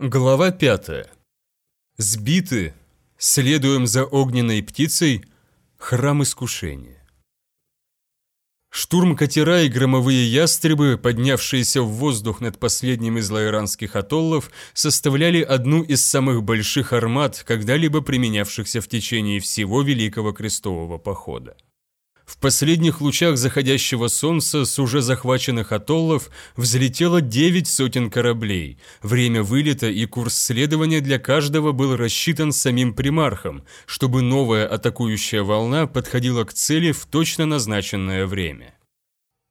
Глава 5. Сбиты, следуем за огненной птицей, храм искушения. Штурм катера и громовые ястребы, поднявшиеся в воздух над последним из лаиранских атоллов, составляли одну из самых больших армат, когда-либо применявшихся в течение всего Великого Крестового Похода. В последних лучах заходящего солнца с уже захваченных атоллов взлетело девять сотен кораблей. Время вылета и курс следования для каждого был рассчитан самим примархом, чтобы новая атакующая волна подходила к цели в точно назначенное время.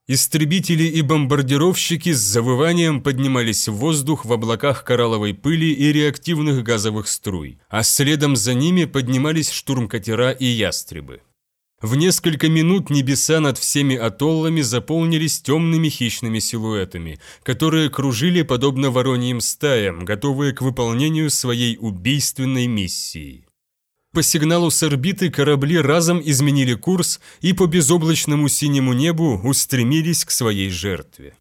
Истребители и бомбардировщики с завыванием поднимались в воздух в облаках коралловой пыли и реактивных газовых струй, а следом за ними поднимались штурмкатера и ястребы. В несколько минут небеса над всеми атоллами заполнились темными хищными силуэтами, которые кружили подобно вороньим стаям, готовые к выполнению своей убийственной миссии. По сигналу с орбиты корабли разом изменили курс и по безоблачному синему небу устремились к своей жертве.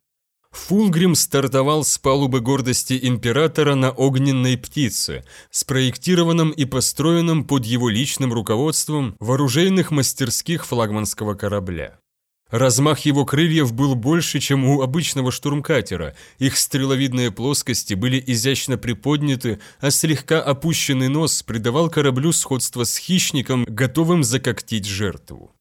Фулгрим стартовал с палубы гордости императора на огненной птице, спроектированном и построенном под его личным руководством в оружейных мастерских флагманского корабля. Размах его крыльев был больше, чем у обычного штурмкатера, их стреловидные плоскости были изящно приподняты, а слегка опущенный нос придавал кораблю сходство с хищником, готовым закоктить жертву.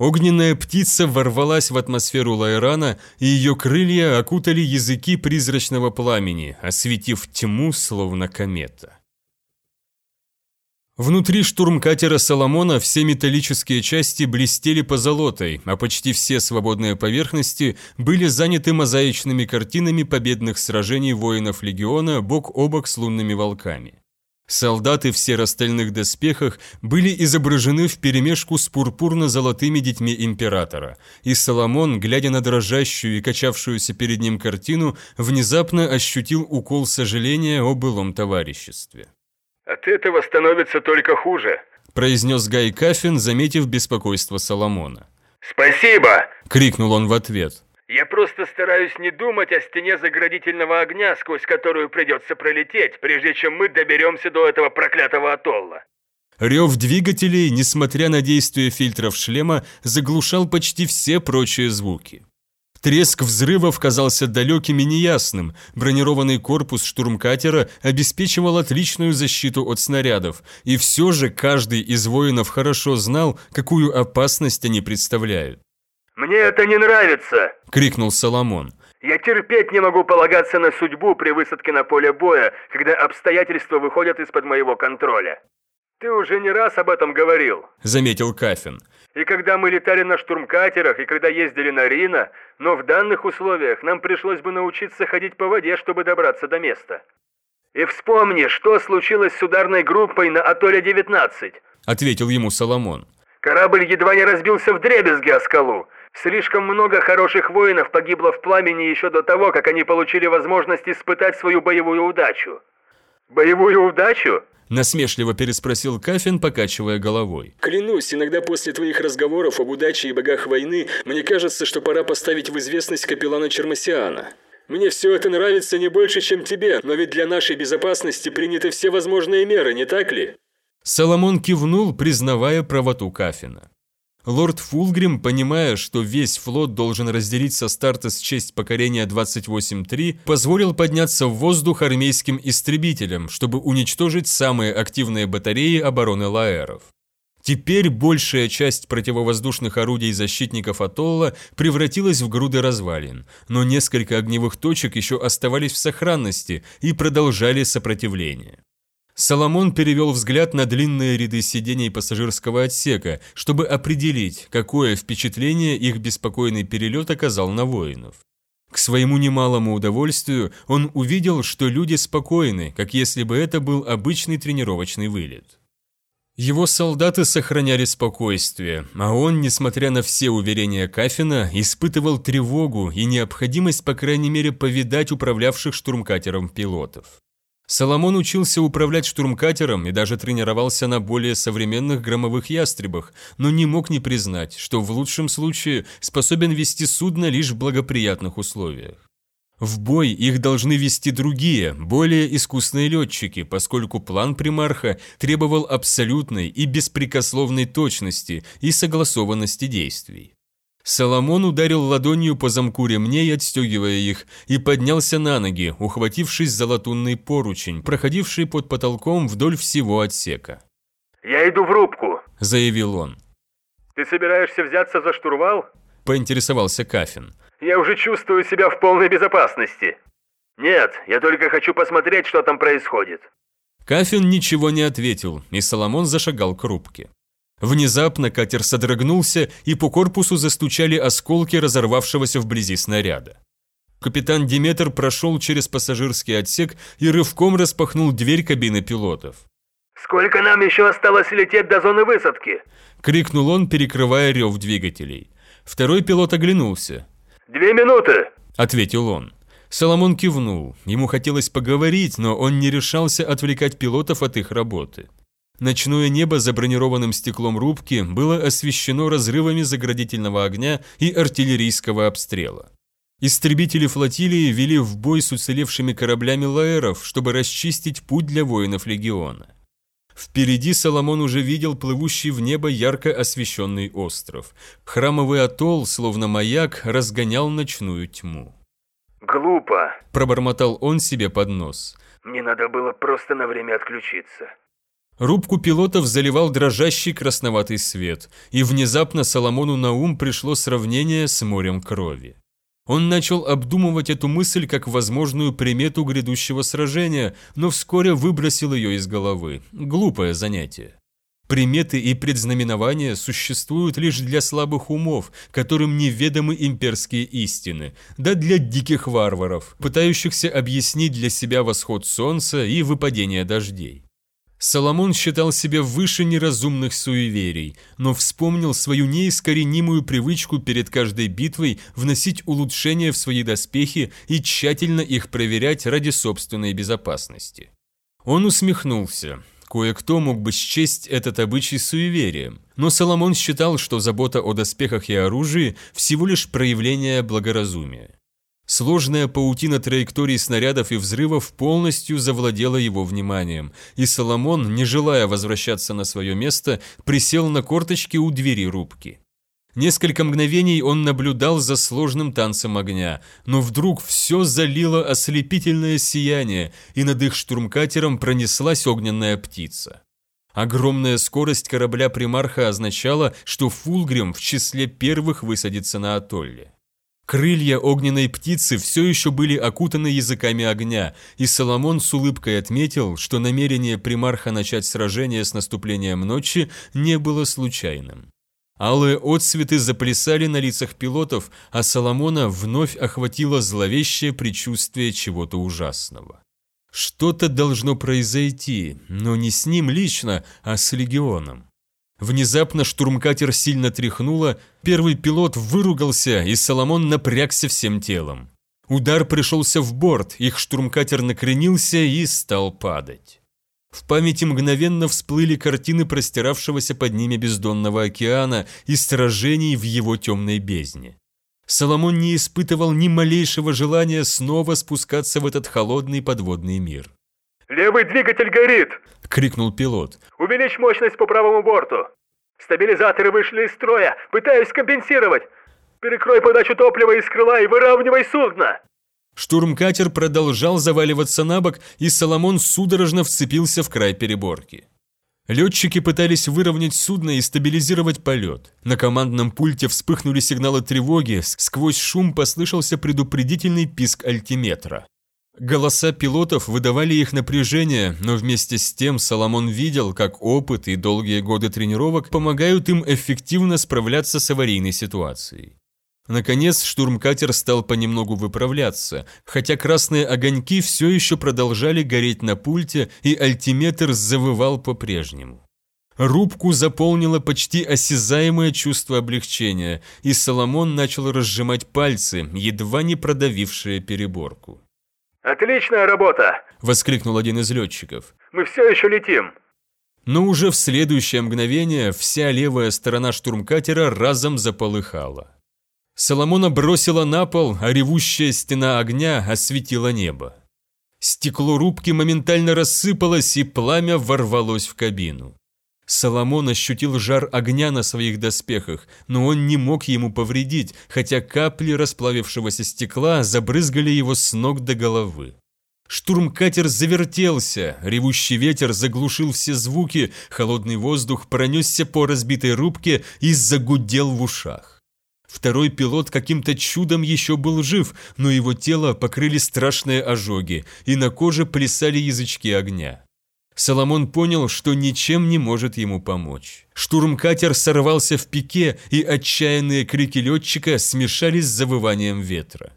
Огненная птица ворвалась в атмосферу Лайрана, и ее крылья окутали языки призрачного пламени, осветив тьму, словно комета. Внутри штурмкатера Соломона все металлические части блестели позолотой, а почти все свободные поверхности были заняты мозаичными картинами победных сражений воинов легиона бок о бок с лунными волками. Солдаты в серо-стальных доспехах были изображены вперемешку с пурпурно-золотыми детьми императора, и Соломон, глядя на дрожащую и качавшуюся перед ним картину, внезапно ощутил укол сожаления о былом товариществе. «От этого становится только хуже», – произнес Гай Кафин, заметив беспокойство Соломона. «Спасибо!» – крикнул он в ответ. Я просто стараюсь не думать о стене заградительного огня, сквозь которую придется пролететь, прежде чем мы доберемся до этого проклятого атолла. Рев двигателей, несмотря на действие фильтров шлема, заглушал почти все прочие звуки. Треск взрывов казался далеким и неясным, бронированный корпус штурмкатера обеспечивал отличную защиту от снарядов, и все же каждый из воинов хорошо знал, какую опасность они представляют. «Мне это не нравится!» – крикнул Соломон. «Я терпеть не могу полагаться на судьбу при высадке на поле боя, когда обстоятельства выходят из-под моего контроля. Ты уже не раз об этом говорил», – заметил Кафин. «И когда мы летали на штурмкатерах, и когда ездили на Рина, но в данных условиях нам пришлось бы научиться ходить по воде, чтобы добраться до места. И вспомни, что случилось с ударной группой на Атоле-19», – ответил ему Соломон. «Корабль едва не разбился в дребезги о скалу, Слишком много хороших воинов погибло в пламени еще до того, как они получили возможность испытать свою боевую удачу. Боевую удачу? Насмешливо переспросил Кафин, покачивая головой. «Клянусь, иногда после твоих разговоров об удаче и богах войны, мне кажется, что пора поставить в известность капеллана Чермасиана. Мне все это нравится не больше, чем тебе, но ведь для нашей безопасности приняты все возможные меры, не так ли?» Соломон кивнул, признавая правоту Кафина. Лорд Фулгрим, понимая, что весь флот должен разделить со старта с честь покорения 28-3, позволил подняться в воздух армейским истребителям, чтобы уничтожить самые активные батареи обороны Лаэров. Теперь большая часть противовоздушных орудий защитников Атолла превратилась в груды развалин, но несколько огневых точек еще оставались в сохранности и продолжали сопротивление. Соломон перевел взгляд на длинные ряды сидений пассажирского отсека, чтобы определить, какое впечатление их беспокойный перелет оказал на воинов. К своему немалому удовольствию он увидел, что люди спокойны, как если бы это был обычный тренировочный вылет. Его солдаты сохраняли спокойствие, а он, несмотря на все уверения Кафина, испытывал тревогу и необходимость, по крайней мере, повидать управлявших штурмкатером пилотов. Соломон учился управлять штурмкатером и даже тренировался на более современных громовых ястребах, но не мог не признать, что в лучшем случае способен вести судно лишь в благоприятных условиях. В бой их должны вести другие, более искусные летчики, поскольку план примарха требовал абсолютной и беспрекословной точности и согласованности действий. Соломон ударил ладонью по замку ремней, отстегивая их, и поднялся на ноги, ухватившись за латунный поручень, проходивший под потолком вдоль всего отсека. «Я иду в рубку», – заявил он. «Ты собираешься взяться за штурвал?» – поинтересовался Кафин. «Я уже чувствую себя в полной безопасности». «Нет, я только хочу посмотреть, что там происходит». Кафин ничего не ответил, и Соломон зашагал к рубке. Внезапно катер содрогнулся, и по корпусу застучали осколки разорвавшегося вблизи снаряда. Капитан Диметр прошел через пассажирский отсек и рывком распахнул дверь кабины пилотов. «Сколько нам еще осталось лететь до зоны высадки?» – крикнул он, перекрывая рев двигателей. Второй пилот оглянулся. «Две минуты!» – ответил он. Соломон кивнул. Ему хотелось поговорить, но он не решался отвлекать пилотов от их работы. Ночное небо за бронированным стеклом рубки было освещено разрывами заградительного огня и артиллерийского обстрела. Истребители флотилии вели в бой с уцелевшими кораблями лаэров, чтобы расчистить путь для воинов легиона. Впереди Соломон уже видел плывущий в небо ярко освещенный остров. Храмовый атолл, словно маяк, разгонял ночную тьму. «Глупо», – пробормотал он себе под нос. «Мне надо было просто на время отключиться». Рубку пилотов заливал дрожащий красноватый свет, и внезапно Соломону на ум пришло сравнение с морем крови. Он начал обдумывать эту мысль как возможную примету грядущего сражения, но вскоре выбросил ее из головы. Глупое занятие. Приметы и предзнаменования существуют лишь для слабых умов, которым неведомы имперские истины, да для диких варваров, пытающихся объяснить для себя восход солнца и выпадение дождей. Соломон считал себя выше неразумных суеверий, но вспомнил свою неискоренимую привычку перед каждой битвой вносить улучшения в свои доспехи и тщательно их проверять ради собственной безопасности. Он усмехнулся. Кое-кто мог бы счесть этот обычай суеверием, но Соломон считал, что забота о доспехах и оружии всего лишь проявление благоразумия. Сложная паутина траекторий снарядов и взрывов полностью завладела его вниманием, и Соломон, не желая возвращаться на свое место, присел на корточки у двери рубки. Несколько мгновений он наблюдал за сложным танцем огня, но вдруг все залило ослепительное сияние, и над их штурмкатером пронеслась огненная птица. Огромная скорость корабля примарха означала, что Фулгрим в числе первых высадится на атолле. Крылья огненной птицы все еще были окутаны языками огня, и Соломон с улыбкой отметил, что намерение примарха начать сражение с наступлением ночи не было случайным. Алые отсветы заплясали на лицах пилотов, а Соломона вновь охватило зловещее предчувствие чего-то ужасного. Что-то должно произойти, но не с ним лично, а с легионом. Внезапно штурмкатер сильно тряхнуло, первый пилот выругался, и Соломон напрягся всем телом. Удар пришелся в борт, их штурмкатер накренился и стал падать. В памяти мгновенно всплыли картины простиравшегося под ними бездонного океана и сражений в его темной бездне. Соломон не испытывал ни малейшего желания снова спускаться в этот холодный подводный мир. «Левый двигатель горит!» – крикнул пилот. «Увеличь мощность по правому борту! Стабилизаторы вышли из строя! Пытаюсь компенсировать! Перекрой подачу топлива из крыла и выравнивай судно!» Штурмкатер продолжал заваливаться на бок, и Соломон судорожно вцепился в край переборки. Летчики пытались выровнять судно и стабилизировать полет. На командном пульте вспыхнули сигналы тревоги, сквозь шум послышался предупредительный писк альтиметра. Голоса пилотов выдавали их напряжение, но вместе с тем Соломон видел, как опыт и долгие годы тренировок помогают им эффективно справляться с аварийной ситуацией. Наконец, штурмкатер стал понемногу выправляться, хотя красные огоньки все еще продолжали гореть на пульте, и альтиметр завывал по-прежнему. Рубку заполнило почти осязаемое чувство облегчения, и Соломон начал разжимать пальцы, едва не продавившие переборку. «Отличная работа!» – воскликнул один из летчиков. «Мы все еще летим!» Но уже в следующее мгновение вся левая сторона штурмкатера разом заполыхала. Соломона бросила на пол, а ревущая стена огня осветила небо. Стекло рубки моментально рассыпалось, и пламя ворвалось в кабину. Соломон ощутил жар огня на своих доспехах, но он не мог ему повредить, хотя капли расплавившегося стекла забрызгали его с ног до головы. Штурмкатер завертелся, ревущий ветер заглушил все звуки, холодный воздух пронесся по разбитой рубке и загудел в ушах. Второй пилот каким-то чудом еще был жив, но его тело покрыли страшные ожоги, и на коже плясали язычки огня. Соломон понял, что ничем не может ему помочь. Штурмкатер сорвался в пике, и отчаянные крики летчика смешались с завыванием ветра.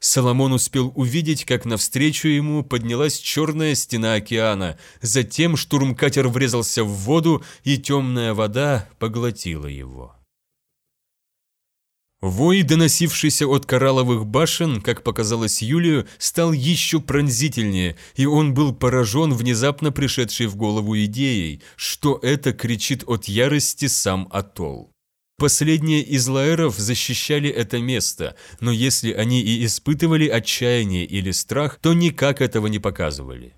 Соломон успел увидеть, как навстречу ему поднялась черная стена океана, затем штурмкатер врезался в воду, и темная вода поглотила его. Вой, доносившийся от коралловых башен, как показалось Юлию, стал еще пронзительнее, и он был поражен внезапно пришедшей в голову идеей, что это кричит от ярости сам Атолл. Последние из лаэров защищали это место, но если они и испытывали отчаяние или страх, то никак этого не показывали.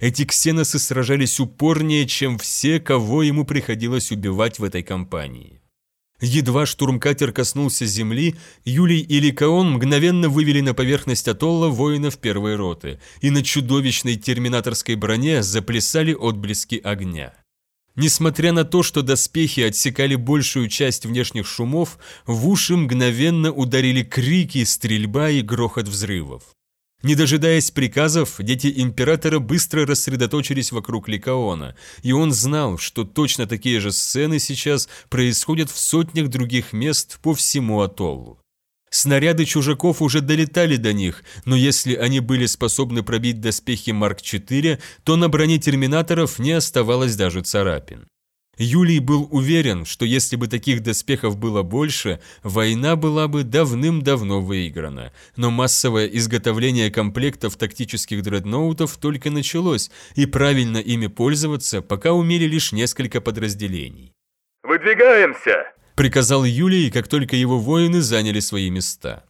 Эти ксеносы сражались упорнее, чем все, кого ему приходилось убивать в этой кампании. Едва штурмкатер коснулся земли, Юлий и Ликаон мгновенно вывели на поверхность атолла воинов первой роты, и на чудовищной терминаторской броне заплясали отблески огня. Несмотря на то, что доспехи отсекали большую часть внешних шумов, в уши мгновенно ударили крики, стрельба и грохот взрывов. Не дожидаясь приказов, дети императора быстро рассредоточились вокруг Ликаона, и он знал, что точно такие же сцены сейчас происходят в сотнях других мест по всему атоллу. Снаряды чужаков уже долетали до них, но если они были способны пробить доспехи Марк-4, то на броне терминаторов не оставалось даже царапин. Юлий был уверен, что если бы таких доспехов было больше, война была бы давным-давно выиграна. Но массовое изготовление комплектов тактических дредноутов только началось, и правильно ими пользоваться пока умели лишь несколько подразделений. «Выдвигаемся!» – приказал Юлий, как только его воины заняли свои места.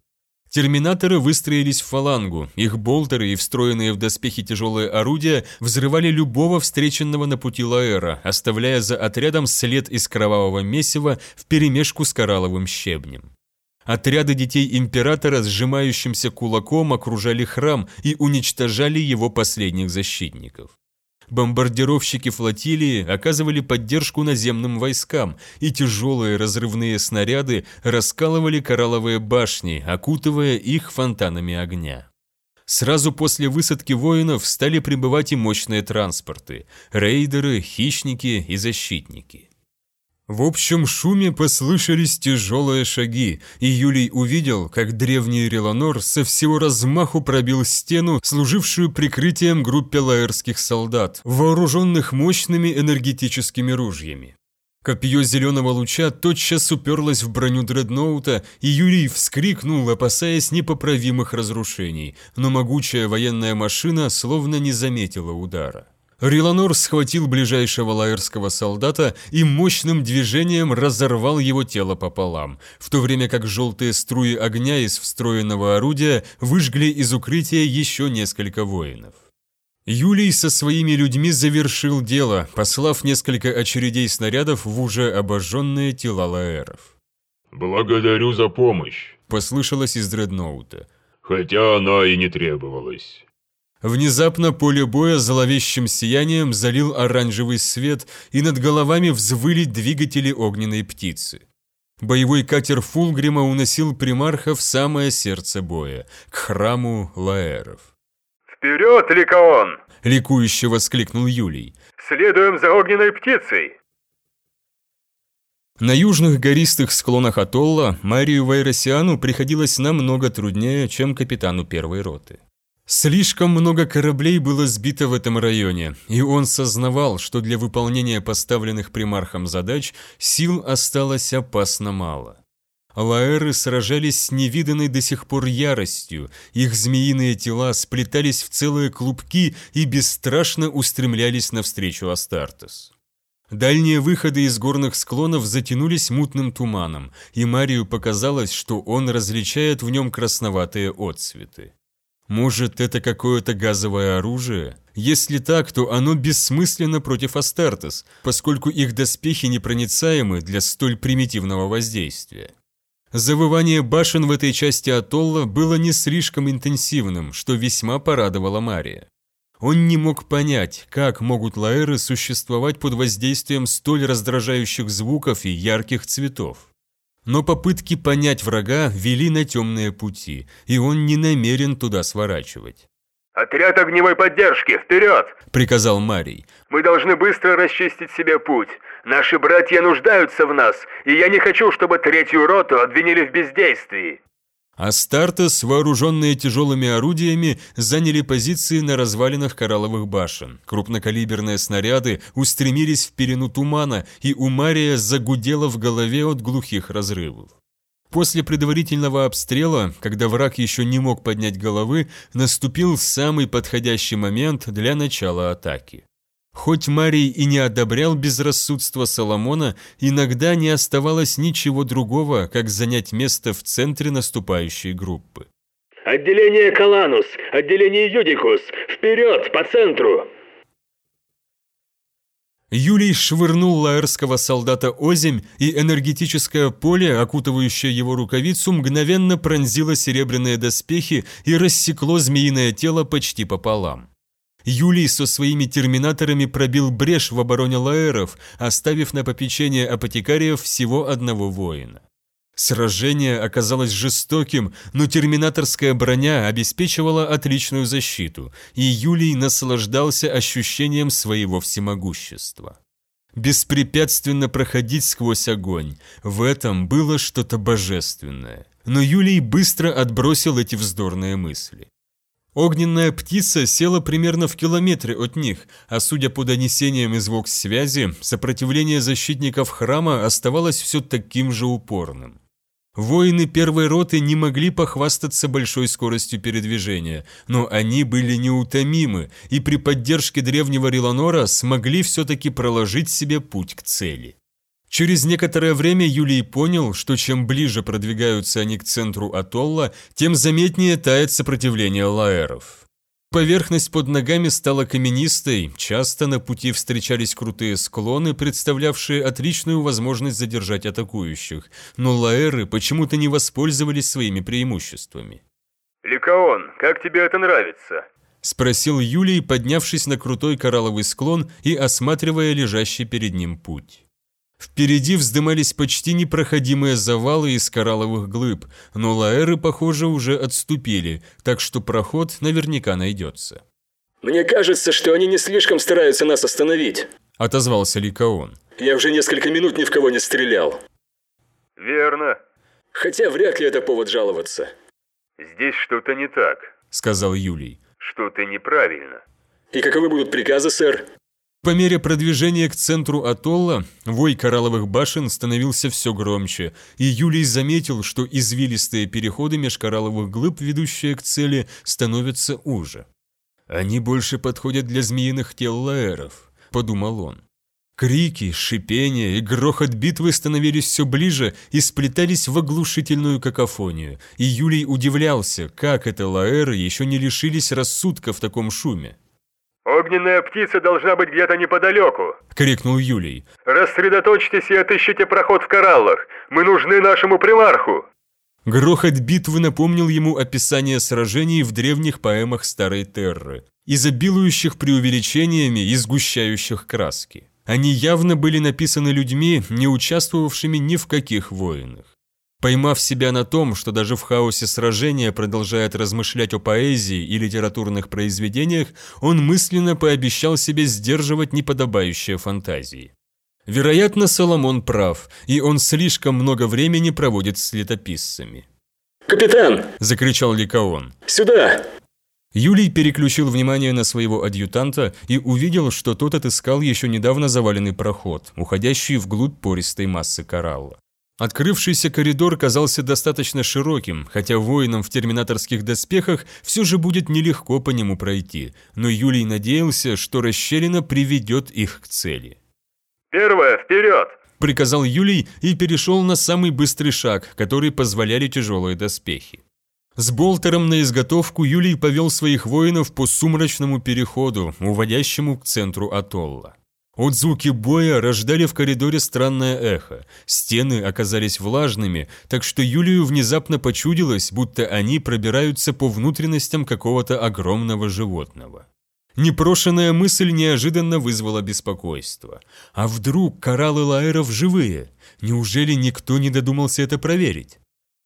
Терминаторы выстроились в фалангу, их болтеры и встроенные в доспехи тяжелые орудия взрывали любого встреченного на пути Лаэра, оставляя за отрядом след из кровавого месива вперемешку с коралловым щебнем. Отряды детей императора сжимающимся кулаком окружали храм и уничтожали его последних защитников. Бомбардировщики флотилии оказывали поддержку наземным войскам, и тяжелые разрывные снаряды раскалывали коралловые башни, окутывая их фонтанами огня. Сразу после высадки воинов стали прибывать и мощные транспорты – рейдеры, хищники и защитники. В общем шуме послышались тяжелые шаги, и Юлий увидел, как древний Реланор со всего размаху пробил стену, служившую прикрытием группе лаэрских солдат, вооруженных мощными энергетическими ружьями. Копье зеленого луча тотчас уперлось в броню дредноута, и Юрий вскрикнул, опасаясь непоправимых разрушений, но могучая военная машина словно не заметила удара. Риланор схватил ближайшего лаэрского солдата и мощным движением разорвал его тело пополам, в то время как желтые струи огня из встроенного орудия выжгли из укрытия еще несколько воинов. Юлий со своими людьми завершил дело, послав несколько очередей снарядов в уже обожженные тела лаэров. «Благодарю за помощь», – послышалось из дредноута. «Хотя она и не требовалась». Внезапно поле боя зловещим сиянием залил оранжевый свет, и над головами взвыли двигатели огненной птицы. Боевой катер Фулгрима уносил примарха в самое сердце боя, к храму Лаэров. «Вперед, Ликаон!» – ликующе воскликнул Юлий. «Следуем за огненной птицей!» На южных гористых склонах атолла Марию Вайросиану приходилось намного труднее, чем капитану первой роты. Слишком много кораблей было сбито в этом районе, и он сознавал, что для выполнения поставленных примархом задач сил осталось опасно мало. Лаэры сражались с невиданной до сих пор яростью, их змеиные тела сплетались в целые клубки и бесстрашно устремлялись навстречу Астартес. Дальние выходы из горных склонов затянулись мутным туманом, и Марию показалось, что он различает в нем красноватые отцветы. Может, это какое-то газовое оружие? Если так, то оно бессмысленно против Астартес, поскольку их доспехи непроницаемы для столь примитивного воздействия. Завывание башен в этой части атолла было не слишком интенсивным, что весьма порадовало Мария. Он не мог понять, как могут лаэры существовать под воздействием столь раздражающих звуков и ярких цветов. Но попытки понять врага вели на темные пути, и он не намерен туда сворачивать. «Отряд огневой поддержки, вперед!» – приказал Марий. «Мы должны быстро расчистить себе путь. Наши братья нуждаются в нас, и я не хочу, чтобы третью роту обвинили в бездействии». Астартес, вооруженные тяжелыми орудиями, заняли позиции на развалинах коралловых башен. Крупнокалиберные снаряды устремились в перену тумана, и у Мария загудело в голове от глухих разрывов. После предварительного обстрела, когда враг еще не мог поднять головы, наступил самый подходящий момент для начала атаки. Хоть Марий и не одобрял безрассудство Соломона, иногда не оставалось ничего другого, как занять место в центре наступающей группы. «Отделение Каланус! Отделение Юдикус! Вперед, по центру!» Юлий швырнул лаэрского солдата озимь, и энергетическое поле, окутывающее его рукавицу, мгновенно пронзило серебряные доспехи и рассекло змеиное тело почти пополам. Юлий со своими терминаторами пробил брешь в обороне лаэров, оставив на попечение апотекариев всего одного воина. Сражение оказалось жестоким, но терминаторская броня обеспечивала отличную защиту, и Юлий наслаждался ощущением своего всемогущества. Беспрепятственно проходить сквозь огонь – в этом было что-то божественное. Но Юлий быстро отбросил эти вздорные мысли. Огненная птица села примерно в километре от них, а судя по донесениям из ВОКС-связи, сопротивление защитников храма оставалось все таким же упорным. Воины первой роты не могли похвастаться большой скоростью передвижения, но они были неутомимы и при поддержке древнего Риланора смогли все-таки проложить себе путь к цели. Через некоторое время Юлий понял, что чем ближе продвигаются они к центру атолла, тем заметнее тает сопротивление лаэров. Поверхность под ногами стала каменистой, часто на пути встречались крутые склоны, представлявшие отличную возможность задержать атакующих, но лаэры почему-то не воспользовались своими преимуществами. «Ликаон, как тебе это нравится?» – спросил Юлий, поднявшись на крутой коралловый склон и осматривая лежащий перед ним путь. Впереди вздымались почти непроходимые завалы из коралловых глыб, но лаэры, похоже, уже отступили, так что проход наверняка найдется. «Мне кажется, что они не слишком стараются нас остановить», – отозвался Ликаон. «Я уже несколько минут ни в кого не стрелял». «Верно». «Хотя вряд ли это повод жаловаться». «Здесь что-то не так», – сказал Юлий. «Что-то неправильно». «И каковы будут приказы, сэр?» По мере продвижения к центру атолла вой коралловых башен становился все громче, и Юлий заметил, что извилистые переходы меж коралловых глыб, ведущие к цели, становятся уже. «Они больше подходят для змеиных тел лаэров», — подумал он. Крики, шипение и грохот битвы становились все ближе и сплетались в оглушительную какофонию, и Юлий удивлялся, как это лаэры еще не лишились рассудка в таком шуме. «Огненная птица должна быть где-то неподалеку!» — крикнул Юлий. «Рассредоточьтесь и отыщите проход в кораллах! Мы нужны нашему примарху!» Грохот битвы напомнил ему описание сражений в древних поэмах Старой Терры, изобилующих преувеличениями и сгущающих краски. Они явно были написаны людьми, не участвовавшими ни в каких войнах. Поймав себя на том, что даже в хаосе сражения продолжает размышлять о поэзии и литературных произведениях, он мысленно пообещал себе сдерживать неподобающие фантазии. Вероятно, Соломон прав, и он слишком много времени проводит с летописцами. «Капитан!» – закричал Ликаон. «Сюда!» Юлий переключил внимание на своего адъютанта и увидел, что тот отыскал еще недавно заваленный проход, уходящий вглубь пористой массы коралла. Открывшийся коридор казался достаточно широким, хотя воинам в терминаторских доспехах все же будет нелегко по нему пройти, но Юлий надеялся, что расщелина приведет их к цели. Первое, вперед! Приказал Юлий и перешел на самый быстрый шаг, который позволяли тяжелые доспехи. С болтером на изготовку Юлий повел своих воинов по сумрачному переходу, уводящему к центру атолла. От звуки боя рождали в коридоре странное эхо. Стены оказались влажными, так что Юлию внезапно почудилось, будто они пробираются по внутренностям какого-то огромного животного. Непрошенная мысль неожиданно вызвала беспокойство. А вдруг кораллы лаэров живые? Неужели никто не додумался это проверить?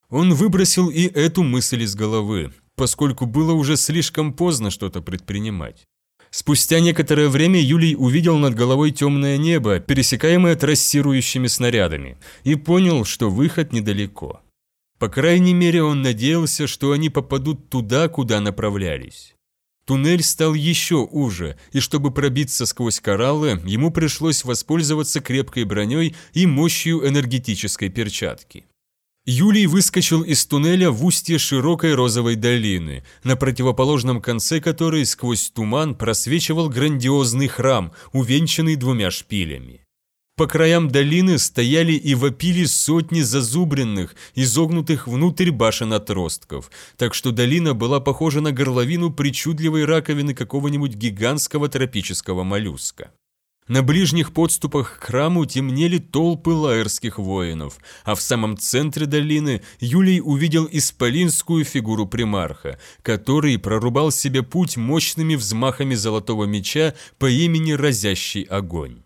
Он выбросил и эту мысль из головы, поскольку было уже слишком поздно что-то предпринимать. Спустя некоторое время Юлий увидел над головой темное небо, пересекаемое трассирующими снарядами, и понял, что выход недалеко. По крайней мере, он надеялся, что они попадут туда, куда направлялись. Туннель стал еще уже, и чтобы пробиться сквозь кораллы, ему пришлось воспользоваться крепкой броней и мощью энергетической перчатки. Юлий выскочил из туннеля в устье широкой розовой долины, на противоположном конце которой сквозь туман просвечивал грандиозный храм, увенчанный двумя шпилями. По краям долины стояли и вопили сотни зазубренных, изогнутых внутрь башен отростков, так что долина была похожа на горловину причудливой раковины какого-нибудь гигантского тропического моллюска. На ближних подступах к храму темнели толпы лаэрских воинов, а в самом центре долины Юлий увидел исполинскую фигуру примарха, который прорубал себе путь мощными взмахами золотого меча по имени Разящий Огонь.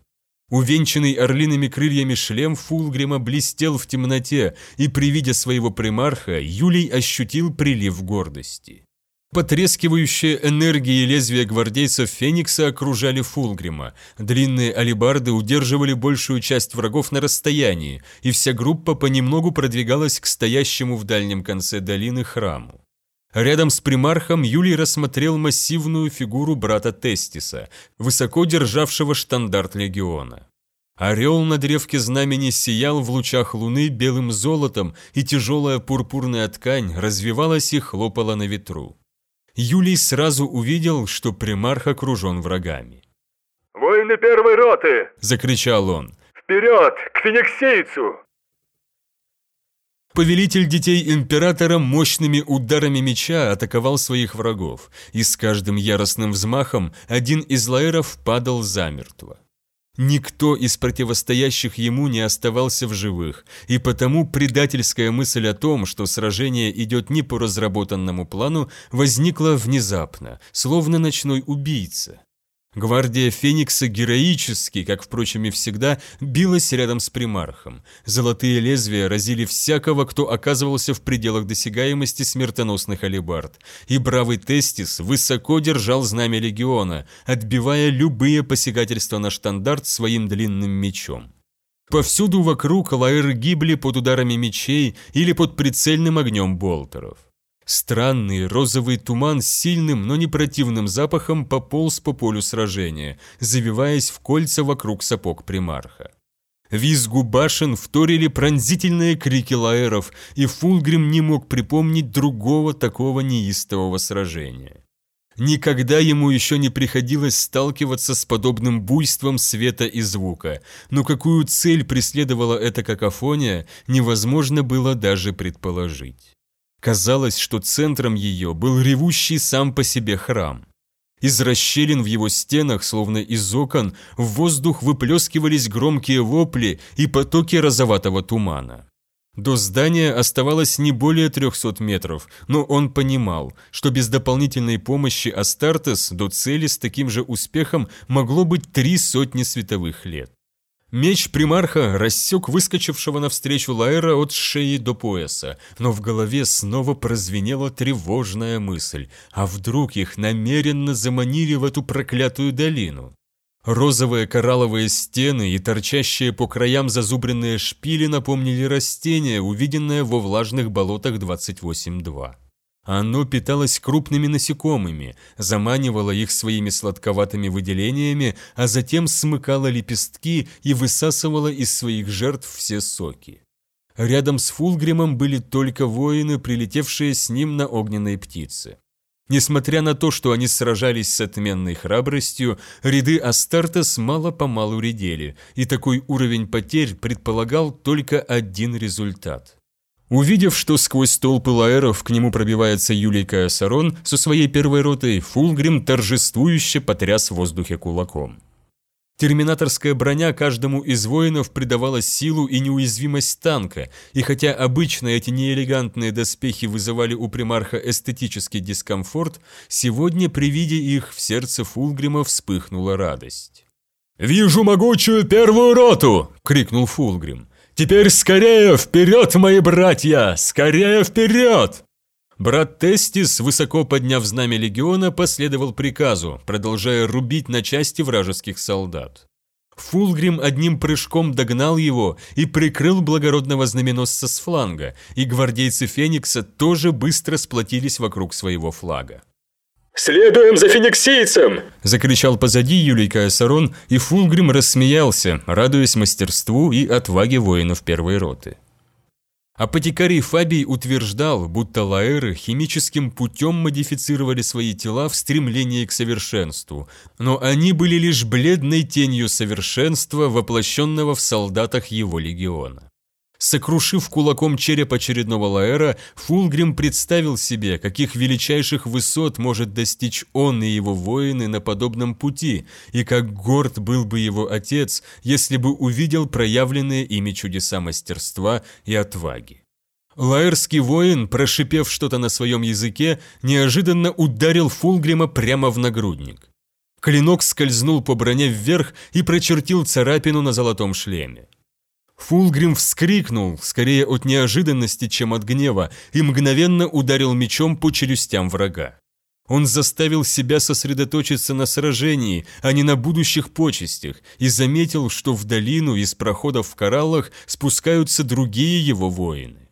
Увенчанный орлиными крыльями шлем Фулгрима блестел в темноте, и при виде своего примарха Юлий ощутил прилив гордости. Потрескивающие энергии лезвия гвардейцев Феникса окружали Фулгрима, длинные алебарды удерживали большую часть врагов на расстоянии, и вся группа понемногу продвигалась к стоящему в дальнем конце долины храму. Рядом с примархом Юлий рассмотрел массивную фигуру брата Тестиса, высоко державшего штандарт легиона. Орел на древке знамени сиял в лучах луны белым золотом, и тяжелая пурпурная ткань развивалась и хлопала на ветру. Юлий сразу увидел, что примарх окружен врагами. «Воины первой роты!» – закричал он. «Вперед, к фениксейцу!» Повелитель детей императора мощными ударами меча атаковал своих врагов, и с каждым яростным взмахом один из лаэров падал замертво. Никто из противостоящих ему не оставался в живых, и потому предательская мысль о том, что сражение идет не по разработанному плану, возникла внезапно, словно ночной убийца. Гвардия Феникса героически, как, впрочем, и всегда, билась рядом с примархом. Золотые лезвия разили всякого, кто оказывался в пределах досягаемости смертоносных алебард. И бравый Тестис высоко держал знамя легиона, отбивая любые посягательства на штандарт своим длинным мечом. Повсюду вокруг лаэры гибли под ударами мечей или под прицельным огнем болтеров. Странный розовый туман с сильным, но не противным запахом пополз по полю сражения, завиваясь в кольца вокруг сапог примарха. Визгу башен вторили пронзительные крики лаэров, и Фулгрим не мог припомнить другого такого неистового сражения. Никогда ему еще не приходилось сталкиваться с подобным буйством света и звука, но какую цель преследовала эта какофония, невозможно было даже предположить. Казалось, что центром ее был ревущий сам по себе храм. Из расщелин в его стенах, словно из окон, в воздух выплескивались громкие вопли и потоки розоватого тумана. До здания оставалось не более 300 метров, но он понимал, что без дополнительной помощи Астартес до цели с таким же успехом могло быть три сотни световых лет. Меч примарха рассек выскочившего навстречу Лайера от шеи до пояса, но в голове снова прозвенела тревожная мысль, а вдруг их намеренно заманили в эту проклятую долину? Розовые коралловые стены и торчащие по краям зазубренные шпили напомнили растения, увиденное во влажных болотах 28.2. Оно питалось крупными насекомыми, заманивало их своими сладковатыми выделениями, а затем смыкало лепестки и высасывало из своих жертв все соки. Рядом с Фулгримом были только воины, прилетевшие с ним на огненной птице. Несмотря на то, что они сражались с отменной храбростью, ряды Астартес мало-помалу редели, и такой уровень потерь предполагал только один результат. Увидев, что сквозь толпы лаэров к нему пробивается Юлий Каосарон со своей первой ротой, Фулгрим торжествующе потряс в воздухе кулаком. Терминаторская броня каждому из воинов придавала силу и неуязвимость танка, и хотя обычно эти неэлегантные доспехи вызывали у примарха эстетический дискомфорт, сегодня при виде их в сердце Фулгрима вспыхнула радость. «Вижу могучую первую роту!» — крикнул Фулгрим. «Теперь скорее вперед, мои братья! Скорее вперед!» Брат Тестис, высоко подняв знамя легиона, последовал приказу, продолжая рубить на части вражеских солдат. Фулгрим одним прыжком догнал его и прикрыл благородного знаменосца с фланга, и гвардейцы Феникса тоже быстро сплотились вокруг своего флага. «Следуем за фениксийцем!» – закричал позади Юлий Каесарон, и Фулгрим рассмеялся, радуясь мастерству и отваге воинов первой роты. Апотекарий Фабий утверждал, будто лаэры химическим путем модифицировали свои тела в стремлении к совершенству, но они были лишь бледной тенью совершенства, воплощенного в солдатах его легиона. Сокрушив кулаком череп очередного Лаэра, Фулгрим представил себе, каких величайших высот может достичь он и его воины на подобном пути, и как горд был бы его отец, если бы увидел проявленные ими чудеса мастерства и отваги. Лаэрский воин, прошипев что-то на своем языке, неожиданно ударил Фулгрима прямо в нагрудник. Клинок скользнул по броне вверх и прочертил царапину на золотом шлеме. Фулгрим вскрикнул, скорее от неожиданности, чем от гнева, и мгновенно ударил мечом по челюстям врага. Он заставил себя сосредоточиться на сражении, а не на будущих почестях, и заметил, что в долину из проходов в кораллах спускаются другие его воины.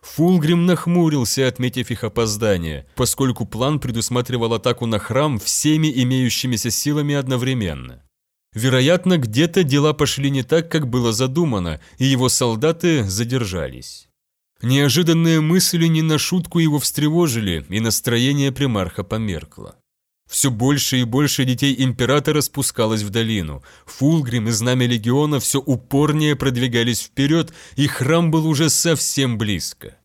Фулгрим нахмурился, отметив их опоздание, поскольку план предусматривал атаку на храм всеми имеющимися силами одновременно. Вероятно, где-то дела пошли не так, как было задумано, и его солдаты задержались. Неожиданные мысли не на шутку его встревожили, и настроение примарха померкло. Все больше и больше детей императора спускалось в долину. Фулгрим и знамя легиона все упорнее продвигались вперед, и храм был уже совсем близко.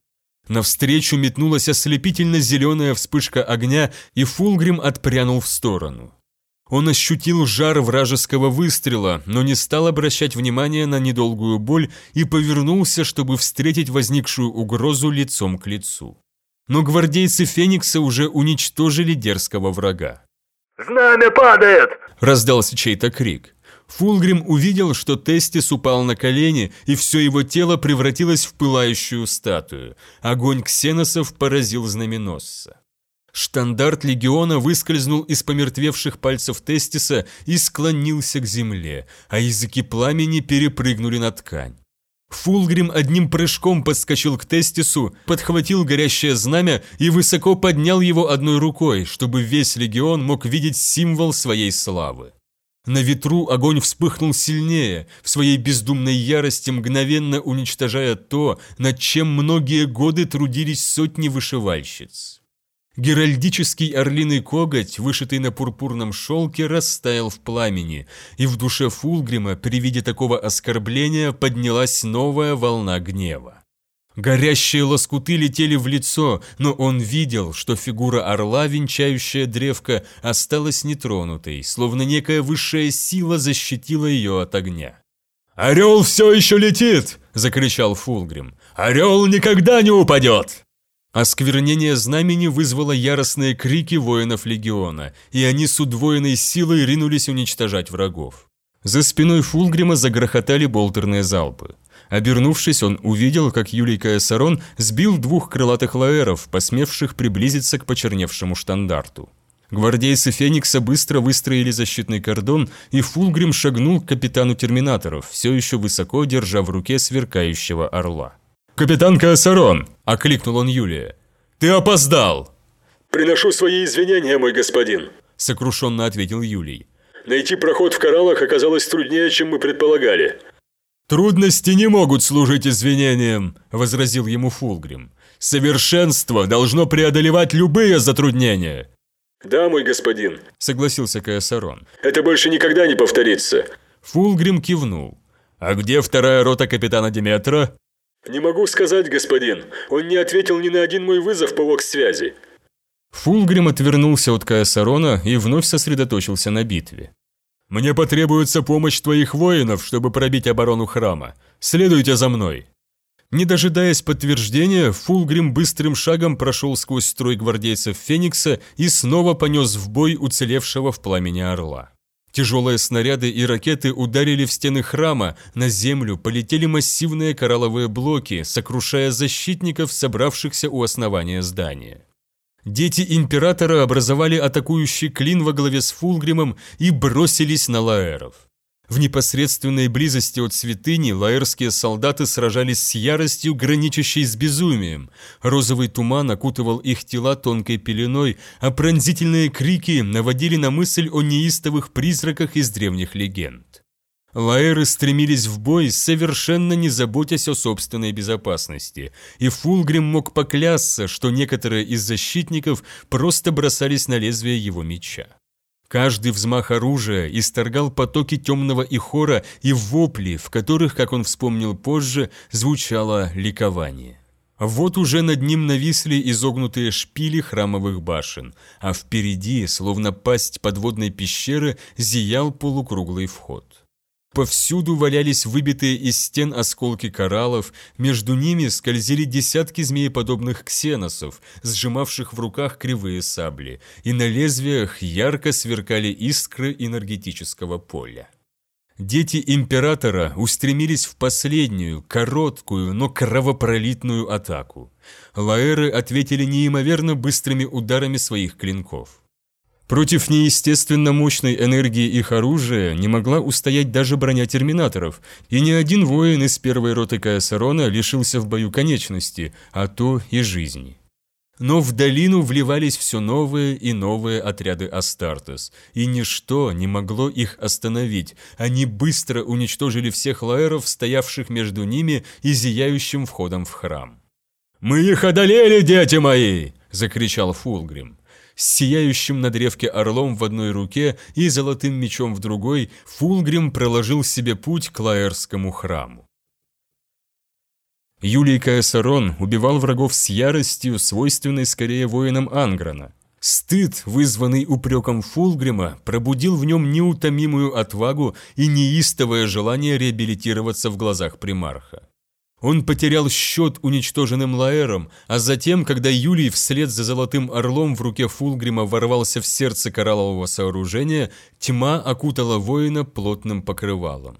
Навстречу метнулась ослепительно зеленая вспышка огня, и Фулгрим отпрянул в сторону. Он ощутил жар вражеского выстрела, но не стал обращать внимания на недолгую боль и повернулся, чтобы встретить возникшую угрозу лицом к лицу. Но гвардейцы Феникса уже уничтожили дерзкого врага. «Знамя падает!» – раздался чей-то крик. Фулгрим увидел, что Тестис упал на колени, и все его тело превратилось в пылающую статую. Огонь ксеносов поразил знаменосца. Штандарт легиона выскользнул из помертвевших пальцев Тестиса и склонился к земле, а языки пламени перепрыгнули на ткань. Фулгрим одним прыжком подскочил к Тестису, подхватил горящее знамя и высоко поднял его одной рукой, чтобы весь легион мог видеть символ своей славы. На ветру огонь вспыхнул сильнее, в своей бездумной ярости мгновенно уничтожая то, над чем многие годы трудились сотни вышивальщиц. Геральдический орлиный коготь, вышитый на пурпурном шелке, растаял в пламени, и в душе Фулгрима при виде такого оскорбления поднялась новая волна гнева. Горящие лоскуты летели в лицо, но он видел, что фигура орла, венчающая древко, осталась нетронутой, словно некая высшая сила защитила ее от огня. «Орел все еще летит!» – закричал Фулгрим. «Орел никогда не упадет!» Осквернение знамени вызвало яростные крики воинов легиона, и они с удвоенной силой ринулись уничтожать врагов. За спиной Фулгрима загрохотали болтерные залпы. Обернувшись, он увидел, как Юлий Каесарон сбил двух крылатых лаэров, посмевших приблизиться к почерневшему штандарту. Гвардейцы Феникса быстро выстроили защитный кордон, и Фулгрим шагнул к капитану терминаторов, все еще высоко держа в руке сверкающего орла. «Капитан Каосарон!» – окликнул он Юлия. «Ты опоздал!» «Приношу свои извинения, мой господин», – сокрушенно ответил Юлий. «Найти проход в кораллах оказалось труднее, чем мы предполагали». «Трудности не могут служить извинением», – возразил ему Фулгрим. Совершенство должно преодолевать любые затруднения!» «Да, мой господин», — согласился Каэсарон. «Это больше никогда не повторится». Фулгрим кивнул. «А где вторая рота капитана Диметра?» «Не могу сказать, господин. Он не ответил ни на один мой вызов по лог-связи». Фулгрим отвернулся от Каэсарона и вновь сосредоточился на битве. «Мне потребуется помощь твоих воинов, чтобы пробить оборону храма. Следуйте за мной!» Не дожидаясь подтверждения, Фулгрим быстрым шагом прошел сквозь строй гвардейцев Феникса и снова понес в бой уцелевшего в пламени орла. Тяжелые снаряды и ракеты ударили в стены храма, на землю полетели массивные коралловые блоки, сокрушая защитников, собравшихся у основания здания. Дети Императора образовали атакующий клин во главе с Фулгримом и бросились на лаэров. В непосредственной близости от святыни лаэрские солдаты сражались с яростью, граничащей с безумием. Розовый туман окутывал их тела тонкой пеленой, а пронзительные крики наводили на мысль о неистовых призраках из древних легенд. Лаэры стремились в бой, совершенно не заботясь о собственной безопасности, и Фулгрим мог поклясться, что некоторые из защитников просто бросались на лезвие его меча. Каждый взмах оружия исторгал потоки темного ихора и вопли, в которых, как он вспомнил позже, звучало ликование. Вот уже над ним нависли изогнутые шпили храмовых башен, а впереди, словно пасть подводной пещеры, зиял полукруглый вход. Повсюду валялись выбитые из стен осколки кораллов, между ними скользили десятки змееподобных ксеносов, сжимавших в руках кривые сабли, и на лезвиях ярко сверкали искры энергетического поля. Дети Императора устремились в последнюю, короткую, но кровопролитную атаку. Лаэры ответили неимоверно быстрыми ударами своих клинков. Против неестественно мощной энергии их оружия не могла устоять даже броня терминаторов, и ни один воин из первой роты Каэсарона лишился в бою конечности, а то и жизни. Но в долину вливались все новые и новые отряды Астартес, и ничто не могло их остановить. Они быстро уничтожили всех лаэров, стоявших между ними и зияющим входом в храм. «Мы их одолели, дети мои!» – закричал Фулгрим с сияющим на древке орлом в одной руке и золотым мечом в другой, Фулгрим проложил себе путь к Лаэрскому храму. Юлий Каэсарон убивал врагов с яростью, свойственной скорее воинам Анграна. Стыд, вызванный упреком Фулгрима, пробудил в нем неутомимую отвагу и неистовое желание реабилитироваться в глазах примарха. Он потерял счет уничтоженным Лаэром, а затем, когда Юлий вслед за Золотым Орлом в руке Фулгрима ворвался в сердце кораллового сооружения, тьма окутала воина плотным покрывалом.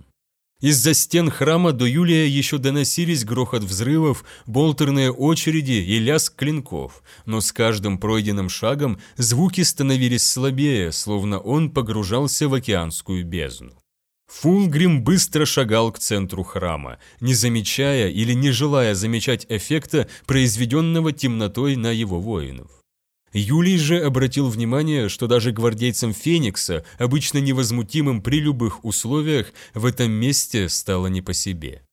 Из-за стен храма до Юлия еще доносились грохот взрывов, болтерные очереди и лязг клинков, но с каждым пройденным шагом звуки становились слабее, словно он погружался в океанскую бездну. Фулгрим быстро шагал к центру храма, не замечая или не желая замечать эффекта, произведенного темнотой на его воинов. Юлий же обратил внимание, что даже гвардейцам Феникса, обычно невозмутимым при любых условиях, в этом месте стало не по себе.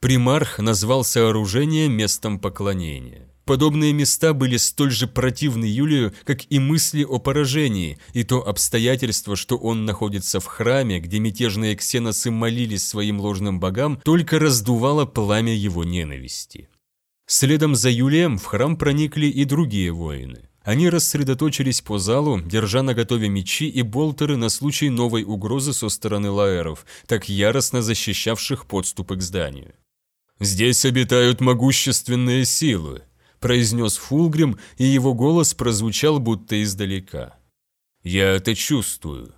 Примарх назвал сооружение местом поклонения. Подобные места были столь же противны Юлию, как и мысли о поражении, и то обстоятельство, что он находится в храме, где мятежные ксеносы молились своим ложным богам, только раздувало пламя его ненависти. Следом за Юлием в храм проникли и другие воины. Они рассредоточились по залу, держа наготове мечи и болтеры на случай новой угрозы со стороны лаэров, так яростно защищавших подступы к зданию. «Здесь обитают могущественные силы», произнес Фулгрим, и его голос прозвучал будто издалека. «Я это чувствую».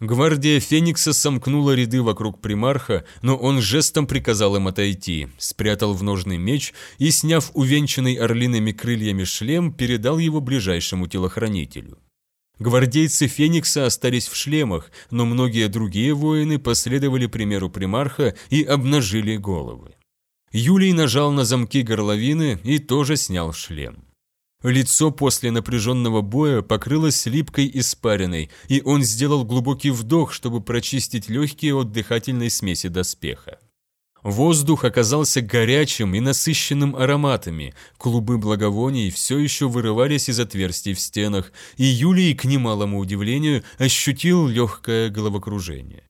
Гвардия Феникса сомкнула ряды вокруг примарха, но он жестом приказал им отойти, спрятал в ножный меч и, сняв увенчанный орлиными крыльями шлем, передал его ближайшему телохранителю. Гвардейцы Феникса остались в шлемах, но многие другие воины последовали примеру примарха и обнажили головы. Юлий нажал на замки горловины и тоже снял шлем. Лицо после напряженного боя покрылось липкой испариной, и он сделал глубокий вдох, чтобы прочистить легкие от дыхательной смеси доспеха. Воздух оказался горячим и насыщенным ароматами, клубы благовоний все еще вырывались из отверстий в стенах, и Юлий, к немалому удивлению, ощутил легкое головокружение.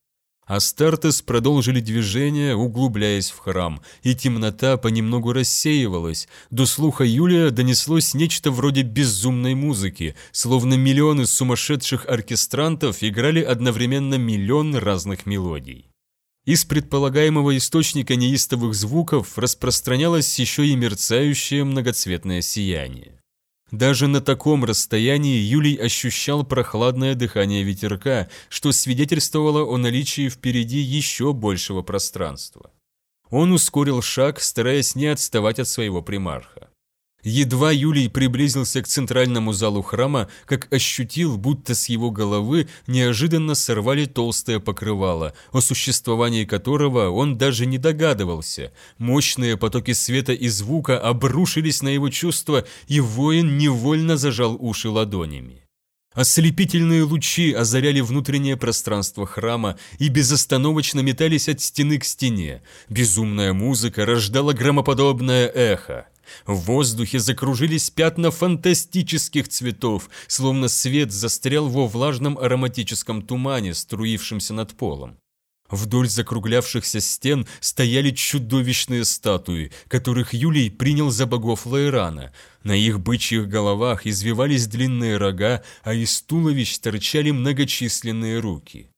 Астартес продолжили движение, углубляясь в храм, и темнота понемногу рассеивалась. До слуха Юлия донеслось нечто вроде безумной музыки, словно миллионы сумасшедших оркестрантов играли одновременно миллион разных мелодий. Из предполагаемого источника неистовых звуков распространялось еще и мерцающее многоцветное сияние. Даже на таком расстоянии Юлий ощущал прохладное дыхание ветерка, что свидетельствовало о наличии впереди еще большего пространства. Он ускорил шаг, стараясь не отставать от своего примарха. Едва Юлий приблизился к центральному залу храма, как ощутил, будто с его головы неожиданно сорвали толстое покрывало, о существовании которого он даже не догадывался. Мощные потоки света и звука обрушились на его чувства, и воин невольно зажал уши ладонями. Ослепительные лучи озаряли внутреннее пространство храма и безостановочно метались от стены к стене. Безумная музыка рождала громоподобное эхо. В воздухе закружились пятна фантастических цветов, словно свет застрял во влажном ароматическом тумане, струившемся над полом. Вдоль закруглявшихся стен стояли чудовищные статуи, которых Юлий принял за богов Лаэрана. На их бычьих головах извивались длинные рога, а из туловищ торчали многочисленные руки.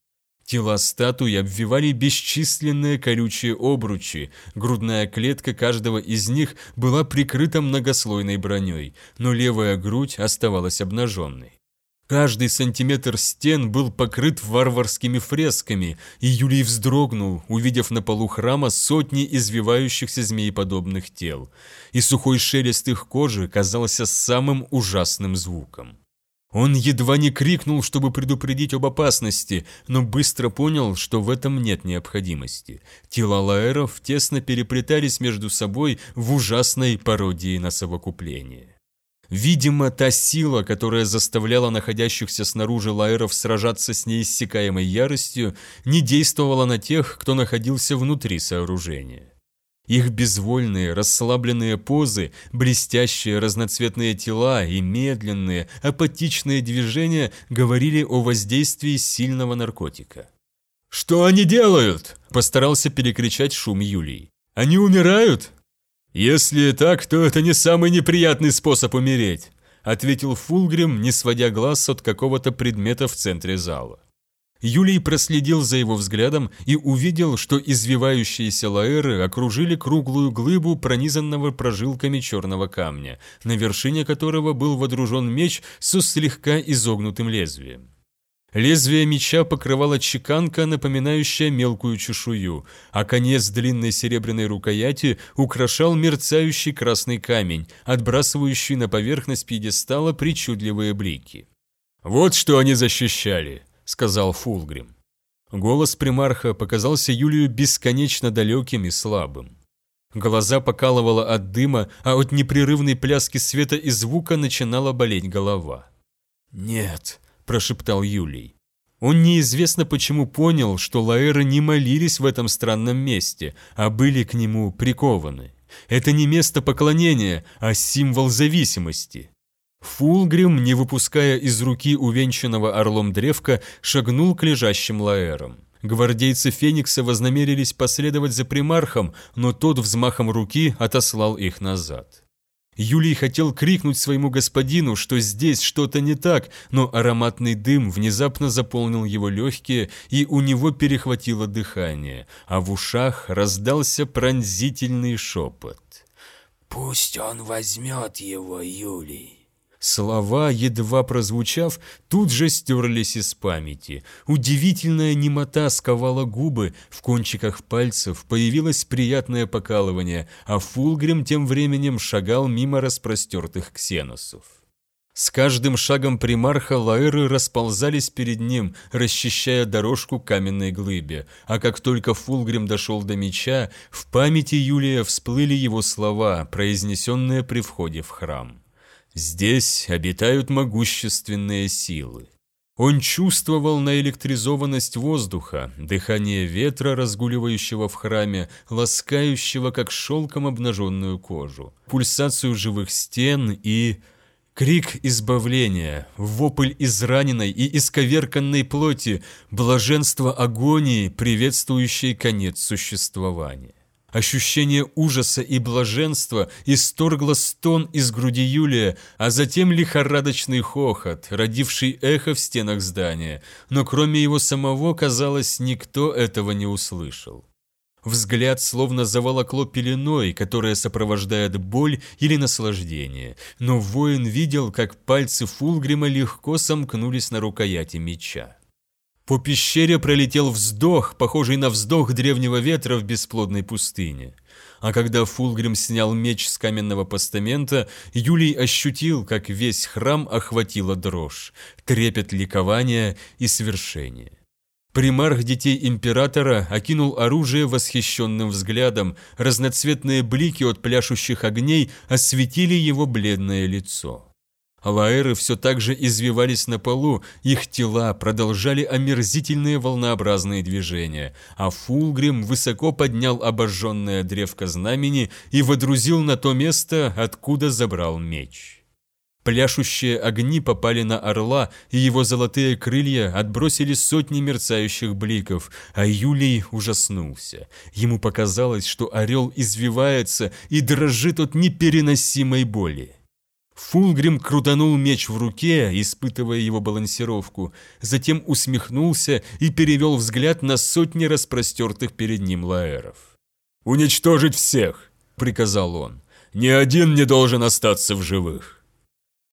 Тела статуи обвивали бесчисленные колючие обручи, грудная клетка каждого из них была прикрыта многослойной броней, но левая грудь оставалась обнаженной. Каждый сантиметр стен был покрыт варварскими фресками, и Юлий вздрогнул, увидев на полу храма сотни извивающихся змееподобных тел, и сухой шелест их кожи казался самым ужасным звуком. Он едва не крикнул, чтобы предупредить об опасности, но быстро понял, что в этом нет необходимости. Тела лаэров тесно переплетались между собой в ужасной пародии на совокупление. Видимо, та сила, которая заставляла находящихся снаружи лаэров сражаться с неиссякаемой яростью, не действовала на тех, кто находился внутри сооружения. Их безвольные, расслабленные позы, блестящие разноцветные тела и медленные, апатичные движения говорили о воздействии сильного наркотика. «Что они делают?» – постарался перекричать шум Юлии. «Они умирают?» «Если так, то это не самый неприятный способ умереть», – ответил Фулгрим, не сводя глаз от какого-то предмета в центре зала. Юлий проследил за его взглядом и увидел, что извивающиеся лаэры окружили круглую глыбу, пронизанного прожилками черного камня, на вершине которого был водружен меч со слегка изогнутым лезвием. Лезвие меча покрывало чеканка, напоминающая мелкую чешую, а конец длинной серебряной рукояти украшал мерцающий красный камень, отбрасывающий на поверхность пьедестала причудливые блики. «Вот что они защищали!» Сказал Фулгрим. Голос примарха показался Юлию бесконечно далеким и слабым. Глаза покалывало от дыма, а от непрерывной пляски света и звука начинала болеть голова. «Нет», – прошептал Юлий. Он неизвестно почему понял, что лаэры не молились в этом странном месте, а были к нему прикованы. Это не место поклонения, а символ зависимости. Фулгрим, не выпуская из руки увенчанного орлом древка, шагнул к лежащим лаэрам. Гвардейцы Феникса вознамерились последовать за примархом, но тот взмахом руки отослал их назад. Юлий хотел крикнуть своему господину, что здесь что-то не так, но ароматный дым внезапно заполнил его легкие, и у него перехватило дыхание, а в ушах раздался пронзительный шепот. «Пусть он возьмет его, Юлий». Слова, едва прозвучав, тут же стерлись из памяти. Удивительная немота сковала губы, в кончиках пальцев появилось приятное покалывание, а Фулгрим тем временем шагал мимо распростертых ксеносов. С каждым шагом примарха лаэры расползались перед ним, расчищая дорожку каменной глыбе, а как только Фулгрим дошел до меча, в памяти Юлия всплыли его слова, произнесенные при входе в храм. Здесь обитают могущественные силы. Он чувствовал наэлектризованность воздуха, дыхание ветра, разгуливающего в храме, ласкающего, как шелком обнаженную кожу, пульсацию живых стен и... Крик избавления, вопль израненной и исковерканной плоти, блаженство агонии, приветствующей конец существования. Ощущение ужаса и блаженства исторгло стон из груди Юлия, а затем лихорадочный хохот, родивший эхо в стенах здания, но кроме его самого, казалось, никто этого не услышал. Взгляд словно заволокло пеленой, которая сопровождает боль или наслаждение, но воин видел, как пальцы Фулгрима легко сомкнулись на рукояти меча. По пещере пролетел вздох, похожий на вздох древнего ветра в бесплодной пустыне. А когда Фулгрим снял меч с каменного постамента, Юлий ощутил, как весь храм охватила дрожь, трепет ликования и свершения. Примарх детей императора окинул оружие восхищенным взглядом, разноцветные блики от пляшущих огней осветили его бледное лицо. Лаэры все так же извивались на полу, их тела продолжали омерзительные волнообразные движения, а Фулгрим высоко поднял обожженное древко знамени и водрузил на то место, откуда забрал меч. Пляшущие огни попали на орла, и его золотые крылья отбросили сотни мерцающих бликов, а Юлий ужаснулся. Ему показалось, что орел извивается и дрожит от непереносимой боли. Фулгрим крутанул меч в руке, испытывая его балансировку, затем усмехнулся и перевел взгляд на сотни распростертых перед ним лаэров. «Уничтожить всех!» – приказал он. «Ни один не должен остаться в живых!»